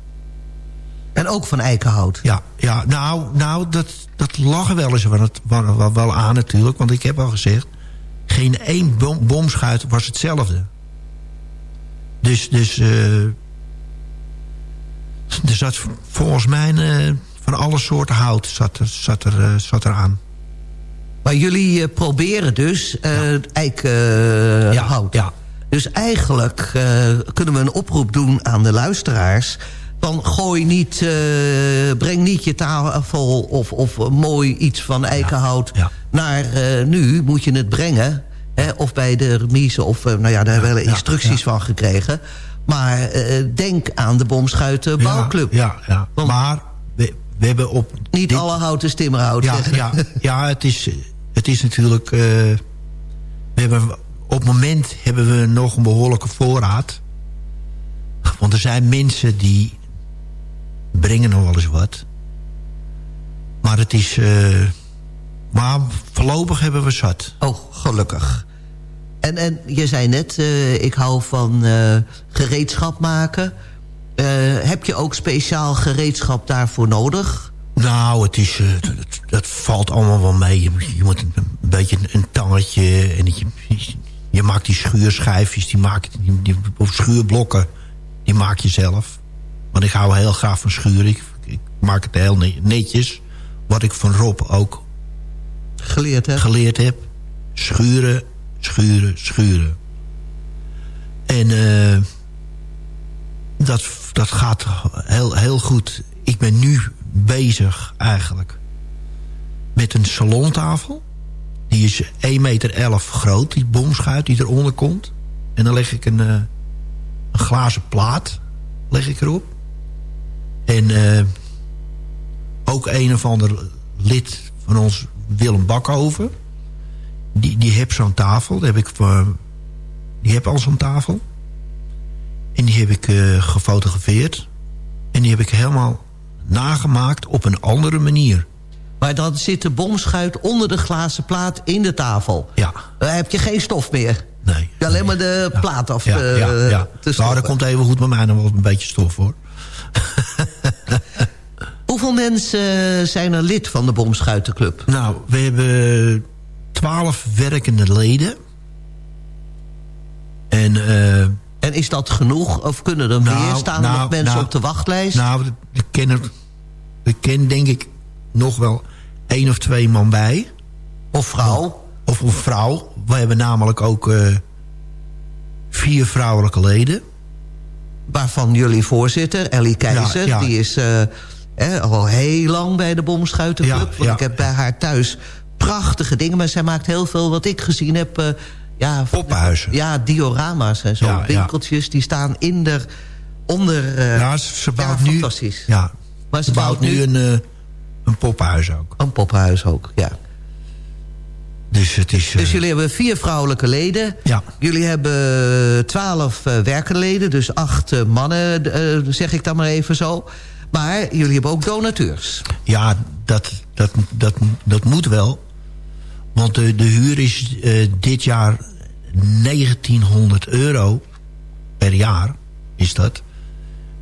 En ook van eikenhout? Ja, ja nou, nou dat, dat lag er wel eens wel, wel, wel, wel aan natuurlijk. Want ik heb al gezegd... geen één bom, bomschuit was hetzelfde. Dus, dus eh, er zat volgens mij eh, van alle soorten hout zat, er- zat, er, eh, zat er aan. Maar jullie eh, proberen dus eh eikenhout. ja. Dus eigenlijk kunnen we een oproep doen aan de luisteraars... van gooi niet, breng niet je tafel of, of mooi iets van eikenhout... ja. naar nu moet je het brengen... Hè, of bij de remise, of nou ja, daar hebben we ja, instructies van gekregen... Maar eh, denk aan de Bomschuiten Bouwclub. Ja, ja. Want- maar we, we hebben op... Niet dit- alle hout is timmerhout. Ja, ja, ja het, is, het is natuurlijk... eh, we hebben, op het moment hebben we nog een behoorlijke voorraad. Want er zijn mensen die brengen nog wel eens wat. Maar het is... eh, maar voorlopig hebben we zat. Oh, gelukkig. En, en je zei net, eh, ik hou van eh, gereedschap maken. Eh, heb je ook speciaal gereedschap daarvoor nodig? Nou, het is... het, het valt allemaal wel mee. Je, moet- je moet een, een beetje een, tangetje... en je, je maakt die schuurschijfjes, die maak, die, die, of schuurblokken... die maak je zelf. Want ik hou heel graag van schuren. Ik, ik maak het heel ne- netjes. Wat ik van Rob ook Geleerd, hè? geleerd heb. Schuren, schuren, schuren. En eh, dat, dat gaat heel, heel goed. Ik ben nu bezig eigenlijk met een salontafel. Die is 1,11 meter groot, die bomschuit die eronder komt. En dan leg ik een, eh, een glazen plaat leg ik erop. En eh, ook een of ander lid van ons, Willem Bakhoven... die, die heb zo'n tafel. Die heb, ik, eh, die heb al zo'n tafel. En die heb ik eh, gefotografeerd. En die heb ik helemaal nagemaakt op een andere manier. Maar dan zit de bomschuit onder de glazen plaat in de tafel. Ja. Dan heb je geen stof meer. Nee. Je alleen maar de plaat af Ja, te, ja, ja. te Nou, dat komt even goed bij mij nog wel een beetje stof hoor. *laughs* Hoeveel mensen zijn er lid van de Bomschuitenclub? Nou, we hebben twaalf werkende leden. En, eh, En is dat genoeg? Of kunnen er Nou, meer? Staan er nou, nog mensen nou, op de wachtlijst? nou, we kennen, we kennen denk ik nog wel één of twee man bij. of vrouw? Of een vrouw. We hebben namelijk ook eh, vier vrouwelijke leden. Waarvan jullie voorzitter, Ellie Keizer... Ja, ja. die is eh, al heel lang bij de Bomschuitenclub. Ja, Want ja. ik heb bij haar thuis prachtige dingen... maar zij maakt heel veel wat ik gezien heb... eh, ja, Poppenhuizen. Ja, diorama's en zo. Ja, ja. Winkeltjes, die staan in de... Onder, eh, ja, ze, ze bouwt ja, nu, fantastisch. Ja, Maar ze bouwt nu een, eh, een poppenhuis ook. Een poppenhuis ook, ja. Dus het is... Dus jullie hebben vier vrouwelijke leden. Ja. Jullie hebben twaalf werkenleden, dus acht mannen, zeg ik dan maar even zo. Maar jullie hebben ook donateurs. Ja, dat, dat, dat, dat moet wel. Want de, de huur is eh, dit jaar 1900 euro per jaar, is dat.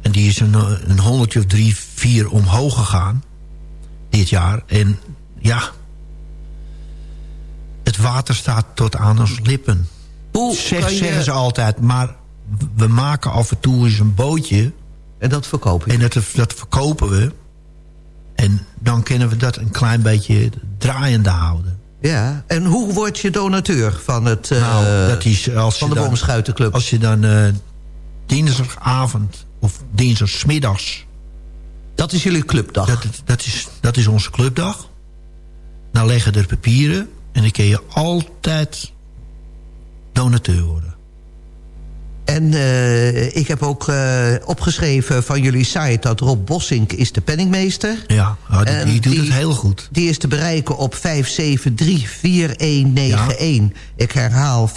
En die is een, een honderdje of drie, vier omhoog gegaan dit jaar. En ja, het water staat tot aan ons lippen. Hoe Zeg, kan je- Zeggen ze altijd, maar we maken af en toe eens een bootje... En dat verkopen En dat, dat verkopen we. En dan kunnen we dat een klein beetje draaiende houden. Ja, en hoe word je donateur van het eh, nou, dat is als van de Bomschuitenclub? Als je dan eh, dinsdagavond of dinsdagsmiddags... Dat is jullie clubdag? Dat, dat, is, dat is onze clubdag. Dan leggen er papieren. En dan kun je altijd donateur worden. En eh, ik heb ook eh, opgeschreven van jullie site... dat Rob Bossink is de penningmeester. Ja, nou, die, doet die- het heel goed. Die is te bereiken op 573-4191. Ik herhaal 573-4191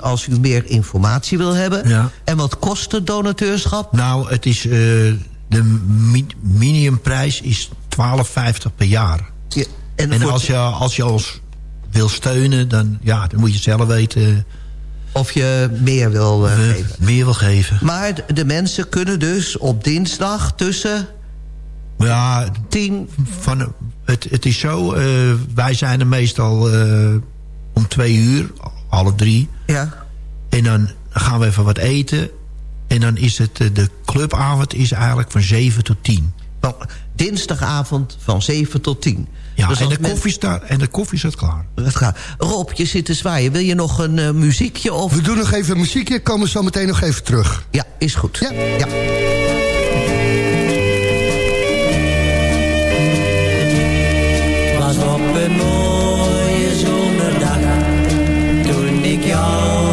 als u meer informatie wil hebben. Ja. En wat kost het donateurschap? Nou, het is, eh, de mi minimumprijs is 12,50 per jaar. Ja, en als je, als je ons wil steunen, dan, ja, dan moet je zelf weten Of je meer wil eh, geven. meer wil geven. Maar de- mensen kunnen dus op dinsdag tussen Ja, 10... van, het, het is zo, eh, wij zijn er meestal eh, om twee uur, half drie. Ja, En dan gaan we even wat eten. En dan is het, de clubavond is eigenlijk van 7 tot 10. van dinsdagavond van 7 tot 10. Ja, Dus en, de men- koffie staat, en de koffie staat klaar. Dat gaat. Rob, je zit te zwaaien. Wil je nog een eh, muziekje? Of... We doen nog even muziekje, komen zo meteen nog even terug. Ja, is goed. Ja. ja. was op een mooie zomerdag Toen ik jou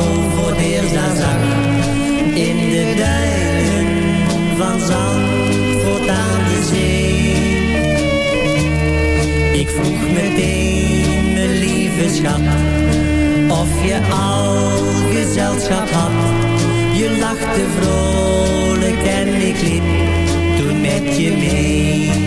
Of je al gezelschap had. Je lachte vrolijk en ik liep toen met je mee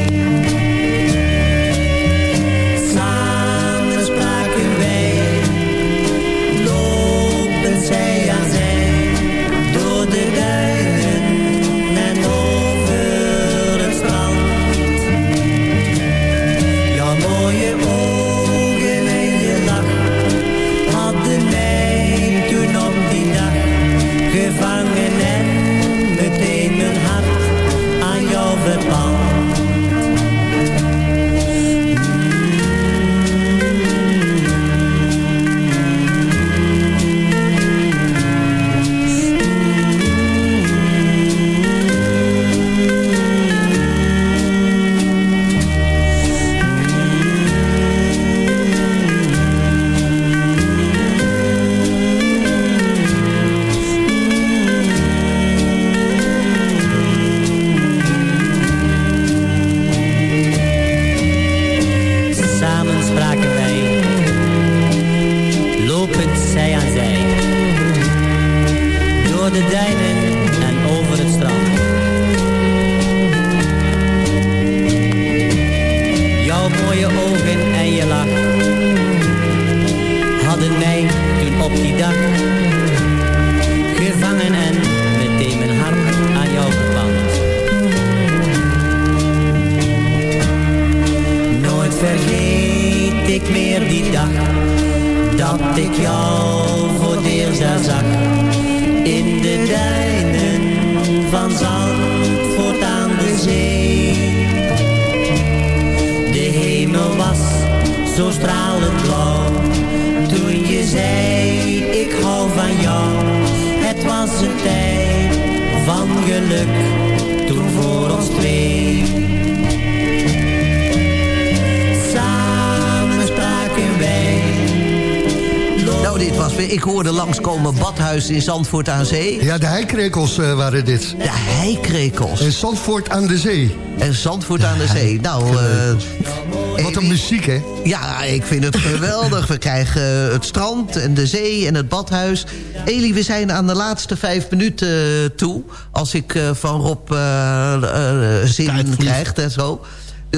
Ik hoorde langskomen Badhuis in Zandvoort aan Zee. Ja, de heikrekels eh, waren dit. De heikrekels. En Zandvoort aan de zee. En Zandvoort aan de Zee. Nou, eh, Wat een muziek, hè? Ja, ik vind het geweldig. We krijgen het strand en de zee en het badhuis. Eli, we zijn aan de laatste vijf minuten eh, toe. Als ik eh, van Rob eh, eh, zin krijg en zo.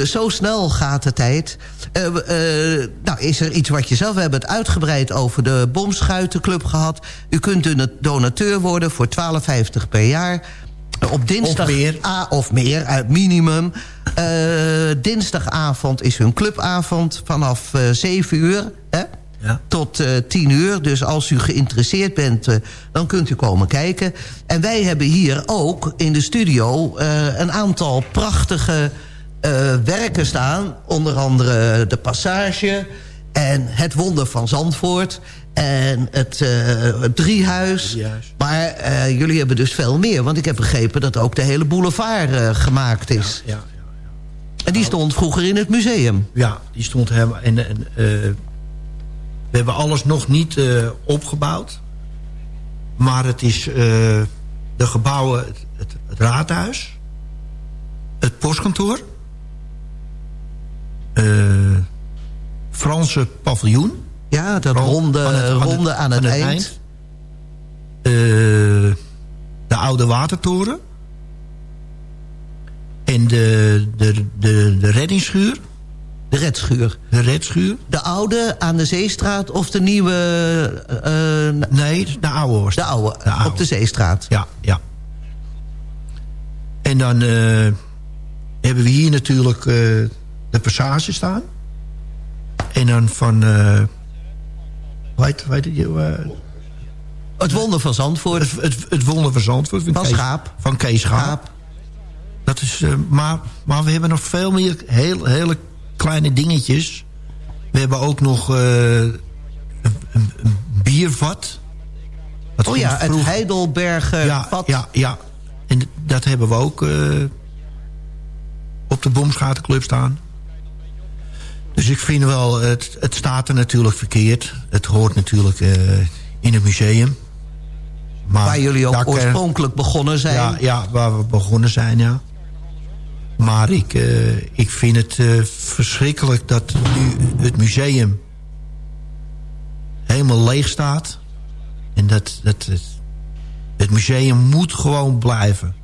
Zo snel gaat de tijd. Eh, eh, nou, is er iets wat je zelf... We hebben het uitgebreid over de Bomschuitenclub gehad. U kunt een donateur worden voor 12,50 per jaar. Op dinsdag... Of meer. A, of meer, uit minimum. Eh, dinsdagavond is hun clubavond vanaf eh 7 uur. Hè? Ja. Tot eh 10 uur. Dus als u geïnteresseerd bent, dan kunt u komen kijken. En wij hebben hier ook in de studio een aantal prachtige werken staan. Onder andere De Passage en Het Wonder van Zandvoort... en het, eh, het Driehuis. Driehuis. Maar eh, jullie hebben dus veel meer. Want ik heb begrepen dat ook de hele boulevard eh, gemaakt is. Ja, En die stond vroeger in het museum. ja die stond helemaal... En, en, eh, we hebben alles nog niet eh, opgebouwd. Maar het is eh, de gebouwen... Het, het, het raadhuis. Het postkantoor. Eh, Franse paviljoen. Ja, dat Ron- ronde, aan het- aan het- ronde aan het, eind. Eh, de oude watertoren. En de, de, de, de reddingsschuur. De redschuur. De redschuur. De oude aan de Zeestraat of de nieuwe... eh, Nee, de oude was de oude, De oude. op de Zeestraat. Ja, ja. En dan hebben we hier natuurlijk de passage staan. En dan van... eh weet, weet je, Het wonder van Zandvoort. het, het, het wonder van Zandvoort. Van Kees- Schaap. Van Kees Schaap. Schaap. Dat is, eh, maar, maar we hebben nog veel meer heel, hele kleine dingetjes. We hebben ook nog eh, een, een, een biervat. Dat Oh ja, stond het Heidelberger ja, vat. Ja, ja. En dat hebben we ook eh, op de Bomschatenclub staan. Dus ik vind wel, het, het staat er natuurlijk verkeerd. Het hoort natuurlijk eh, in het museum. Maar Waar jullie ook daar oorspronkelijk begonnen zijn. Ja, ja, waar we begonnen zijn, ja. Maar ik, eh, ik vind het eh, verschrikkelijk dat nu het museum helemaal leeg staat. En dat, dat het, het museum moet gewoon blijven.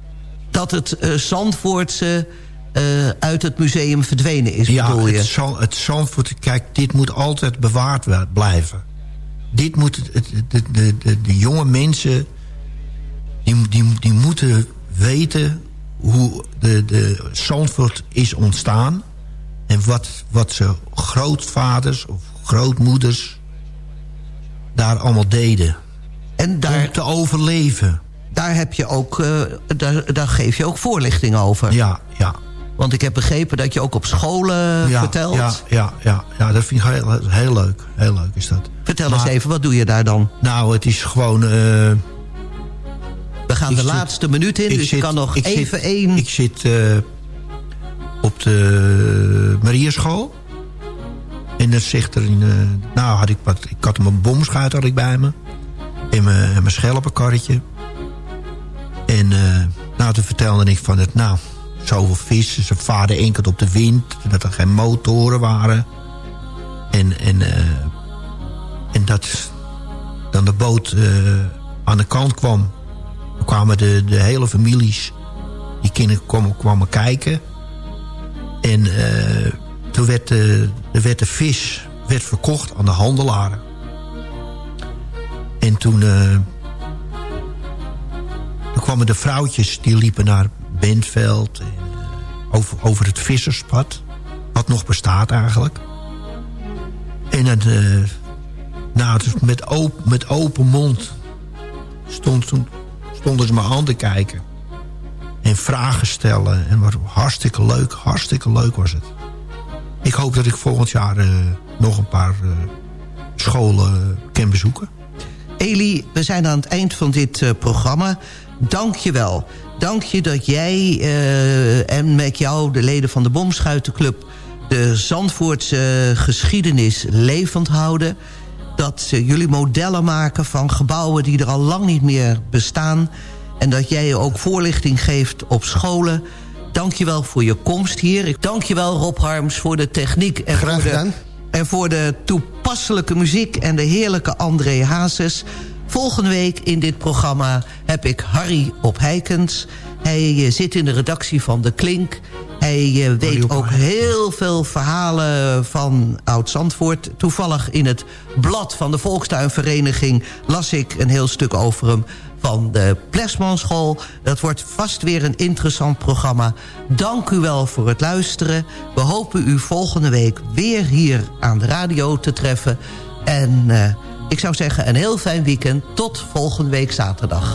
Dat het Zandvoortse eh, uit het museum verdwenen is, Ja, bedoel je? het, Zand- het Zandvoort, kijk, dit moet altijd bewaard wa- blijven. Dit moet, het, het- de, de, de, de jonge mensen, die, die, die moeten weten hoe de, de Zandvoort is ontstaan. En wat, wat ze grootvaders of grootmoeders daar allemaal deden. En daar, Om te overleven. daar, heb je ook, eh, daar, daar geef je ook voorlichting over. Ja, ja. Want ik heb begrepen dat je ook op scholen ja, vertelt. Ja, ja, ja, ja, dat vind ik heel, heel leuk. Heel leuk is dat. Vertel eens even, wat doe je daar dan? Nou, het is gewoon... eh, We gaan Ik de zit- laatste minuut in, ik dus je zit- kan nog ik even zit- één... Ik zit eh, op de Mariaschool. En dan zegt er... In, eh, nou, had ik, wat, ik had mijn bomschuit had ik bij me. En mijn, mijn schelpenkarretje. En nou, toen vertelde ik van het... Nou, zoveel vis. Ze varen enkel op de wind. Dat er geen motoren waren. En, en, eh, en dat dan de boot eh, aan de kant kwam... dan kwamen de, de hele families... die kinderen kwamen, kwamen kijken. En eh, toen werd de, er werd de vis werd verkocht aan de handelaren. En toen... toen kwamen de vrouwtjes, die liepen naar Bentveld... En, eh, over, over het visserspad. Wat nog bestaat eigenlijk. En het, eh, nou, met, op, met open mond stond, stonden ze me aan te kijken. En vragen stellen. En wat hartstikke leuk, hartstikke leuk was het. Ik hoop dat ik volgend jaar eh, nog een paar scholen kan bezoeken. Eli, we zijn aan het eind van dit programma. Dank je wel. Dank je dat jij eh, en met jou, de leden van de Bomschuitenclub... de Zandvoortse geschiedenis levend houden. Dat jullie modellen maken van gebouwen die er al lang niet meer bestaan. En dat jij ook voorlichting geeft op scholen. Dank je wel voor je komst hier. Ik dank je wel, Rob Harms, voor de techniek. En Graag voor de, gedaan. en voor de toepasselijke muziek en de heerlijke André Hazes. Volgende week in dit programma heb ik Harry op Heikens. Hij eh, zit in de redactie van De Klink. Hij eh, weet ook heel veel verhalen van Oud-Zandvoort. Toevallig in het blad van de Volkstuinvereniging... las ik een heel stuk over hem van de Plesmanschool. Dat wordt vast weer een interessant programma. Dank u wel voor het luisteren. We hopen u volgende week weer hier aan de radio te treffen. En eh, ik zou zeggen een heel fijn weekend. Tot volgende week zaterdag.